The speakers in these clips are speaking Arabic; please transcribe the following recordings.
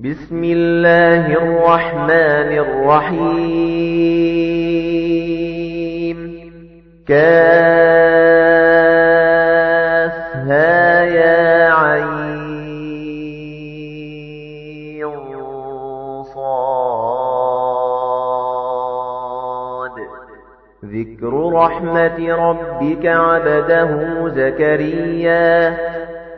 بسم الله الرحمن الرحيم. كاسها يا عين صاد. ذكر رحمة ربك عبده زكريا.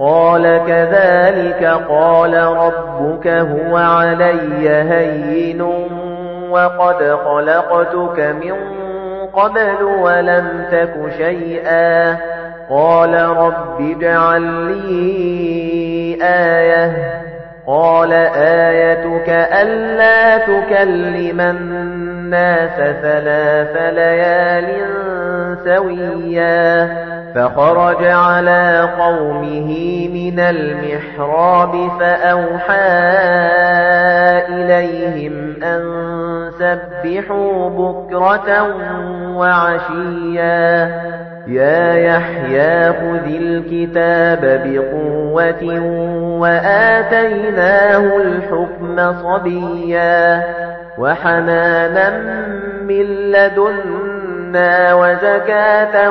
قال كذلك قال ربك هو علي هين وقد خلقتك من قبل ولم تك شيئا. قال رب اجعل لي آية. قال آيتك ألا تكلم الناس ثلاث ليال سويا. فخرج على قومه من المحراب فأوحى إليهم أن سبحوا بكرة وعشيا. يا يحيى خذ الكتاب بقوة وآتيناه الحكم صبيا. وحنانا من لدنا وزكاة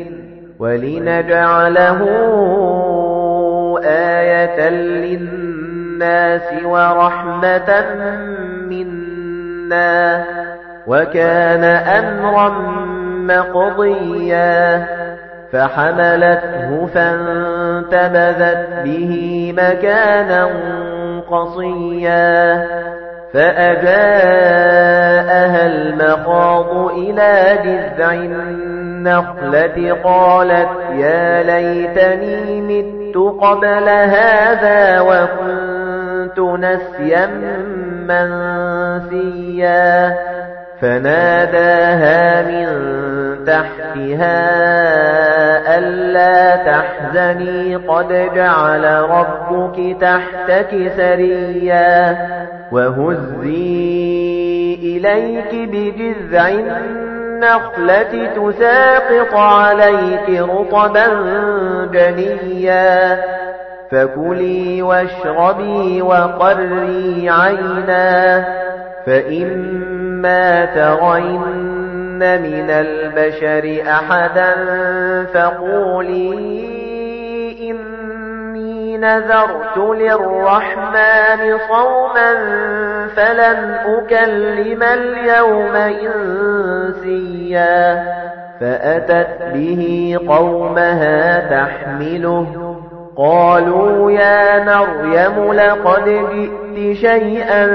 ولنجعله آية للناس ورحمة منا وكان أمرا مقضيا فحملته فانتبذت به مكانا قصيا فأجاءها المخاض إلى جذع النخلة قالت يا ليتني مت قبل هذا وكنت نسيا منسيا. فناداها من تحتها ألا تحزني قد جعل ربك تحتك سريا وهزي إليك بجذع النخلة تساقط عليك رطبا جنيا. فكلي واشربي وقري عينا. فإما ترين من البشر أحدا فقولي نذرت للرحمن صوما فلن أكلم اليوم إنسيا. فأتت به قومها تحمله. قالوا يا مريم لقد جئت شيئا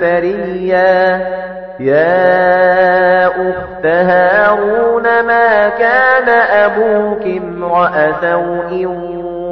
فريا. يا أخت هارون ما كان أبوك امرأ سوء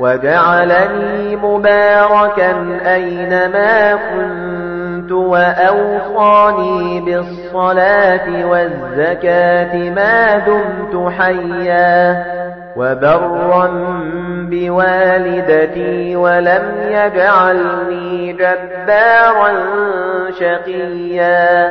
وجعلني مباركا أينما كنت وأوصاني بالصلاة والزكاة ما دمت حيا وبرا بوالدتي ولم يجعلني جبارا شقيا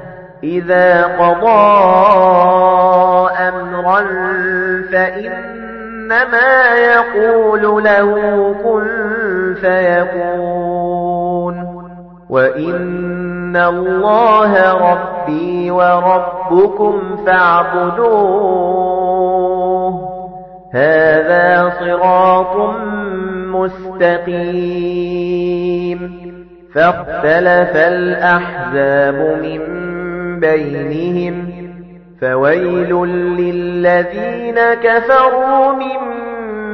إذا قضى أمرا فإنما يقول له كن فيكون. وإن الله ربي وربكم فاعبدوه. هذا صراط مستقيم. فاختلف الأحزاب من بينهم فويل للذين كفروا من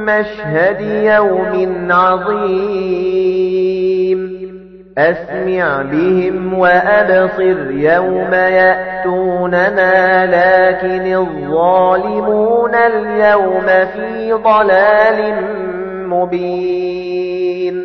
مشهد يوم عظيم أسمع بهم وأبصر يوم يأتوننا لكن الظالمون اليوم في ضلال مبين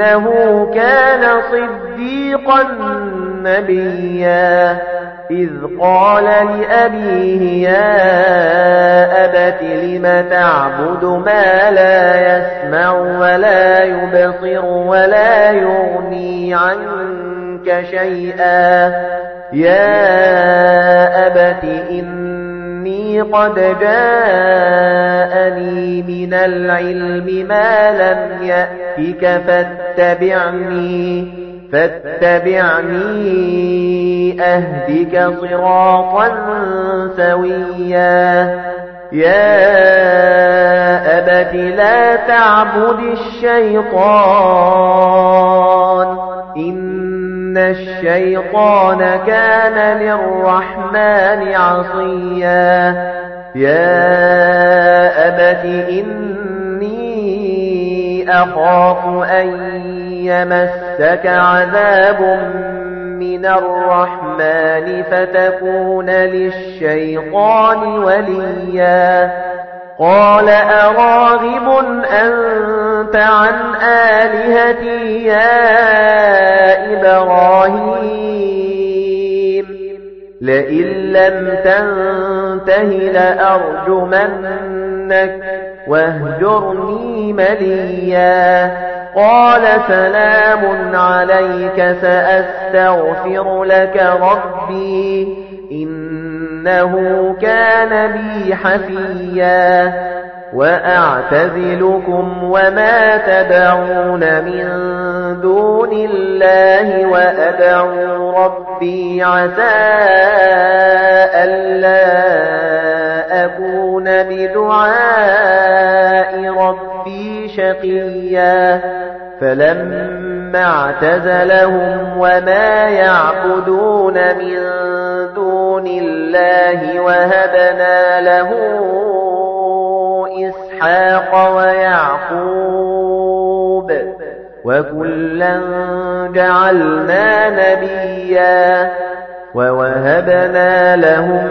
إِنَّهُ كَانَ صِدِّيقًا نَبِيًّا. إِذْ قَالَ لِأَبِيهِ يَا أَبَتِ لِمَ تَعْبُدُ مَا لَا يَسْمَعُ وَلَا يُبْصِرُ وَلَا يُغْنِي عَنكَ شَيْئًا؟ يَا أَبَتِ قَدْ جَاءَنِي مِنَ الْعِلْمِ مَا لَمْ يَأْتِكَ فَاتَّبِعْنِي فَاتَّبِعْنِي أَهْدِكَ صِرَاطًا سَوِيًّا. يَا أَبَتِ لَا تَعْبُدِ الشَّيْطَانَ إِنَّ الشَّيْطَانَ كَانَ لِلرَّحْمَنِ عَصِيًّا. يَا أَبَتِ إِنِّي أَخَافُ أَن يَمَسَّكَ عَذَابٌ مِّنَ الرَّحْمَنِ فَتَكُونَ لِلشَّيْطَانِ وَلِيًّا. قال أراغب أنت عن آلهتي يا إبراهيم. لئن لم تنته لأرجمنك واهجرني مليا. قال سلام عليك سأستغفر لك ربي. إنه كان بي حفيا. وأعتزلكم وما تدعون من دون الله وأدعو ربي عسى ألا أكون بدعاء ربي شقيا فلما اعتزلهم وما يعبدون من دون الله وهبنا له إسحاق ويعقوب وكلا جعلنا نبيا ووهبنا لهم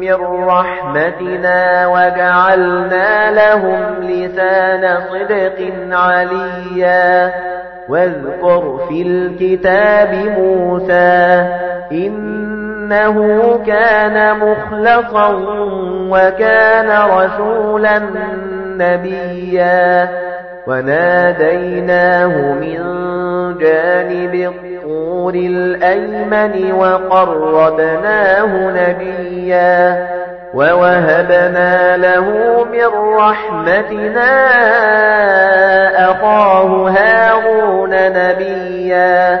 من رحمتنا وجعلنا لهم لسان صدق عليا. واذكر في الكتاب موسى إنه كان مخلصا وكان رسولا نبيا وناديناه من جانب الطور الأيمن وقربناه نبيا ووهبنا له من رحمتنا أخاه هارون نبيا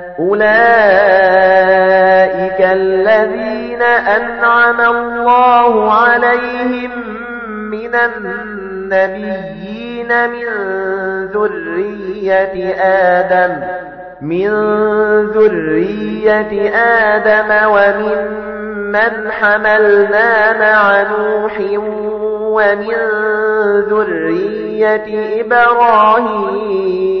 أولئك الذين أنعم الله عليهم من النبيين من ذرية آدم من ذرية آدم ومن من حملنا مع نوح ومن ذرية إبراهيم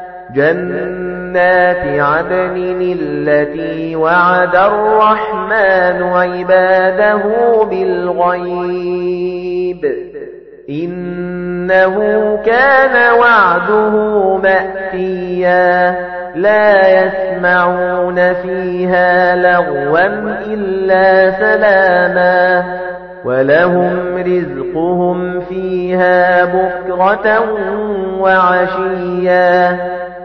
جنات عدن التي وعد الرحمن عباده بالغيب. إنه كان وعده مأتيا. لا يسمعون فيها لغوا إلا سلاما. ولهم رزقهم فيها بكرة وعشيا.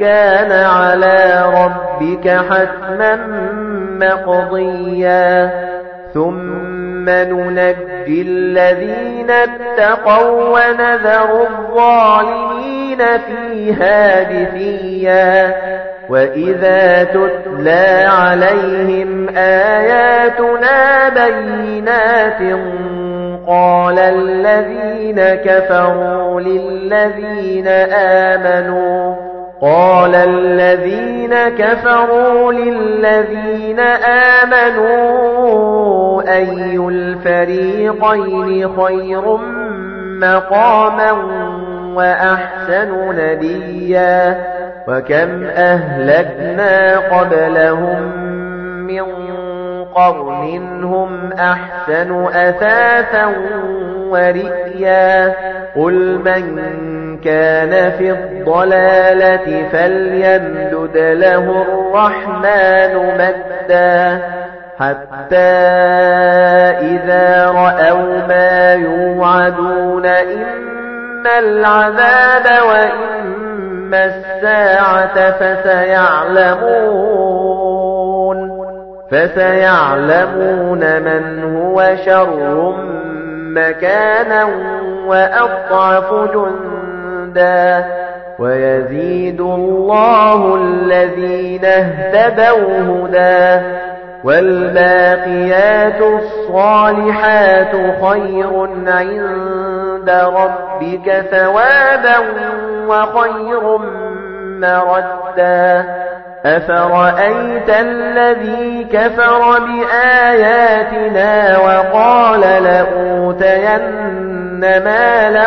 كَانَ عَلَى رَبِّكَ حَتْمًا مَّقْضِيًّا. ثُمَّ نُنَجِّي الَّذِينَ اتَّقَوا وَنَذَرُ الظَّالِمِينَ فِيهَا جِثِيًّا. وَإِذَا تُتْلَى عَلَيْهِمْ آيَاتُنَا بَيِّنَاتٍ قَالَ الَّذِينَ كَفَرُوا لِلَّذِينَ آمَنُوا قال الذين كفروا للذين آمنوا أي الفريقين خير مقاما وأحسن نديا؟ وكم أهلكنا قبلهم من قرن هم أحسن أثاثا ورئيا؟ قل من كان في الضلالة فليمدد له الرحمن مدا حتى إذا رأوا ما يوعدون إما العذاب وإما الساعة فسيعلمون فسيعلمون من هو شر مكانا وأضعف جندا ويزيد الله الذين اهتدوا هدى والباقيات الصالحات خير عند ربك ثوابا وخير مردا. أفرأيت الذي كفر بآياتنا وقال لأوتين مالا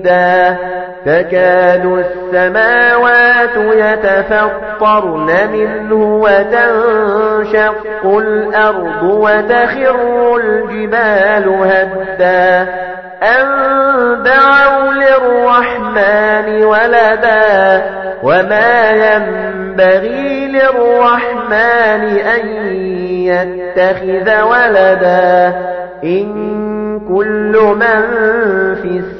إدا تكاد السماوات يتفطرن منه وتنشق الأرض وتخر الجبال هدا. أن دعوا للرحمن ولدا وما ينبغي للرحمن أن يتخذ ولدا. إن كل من في السماوات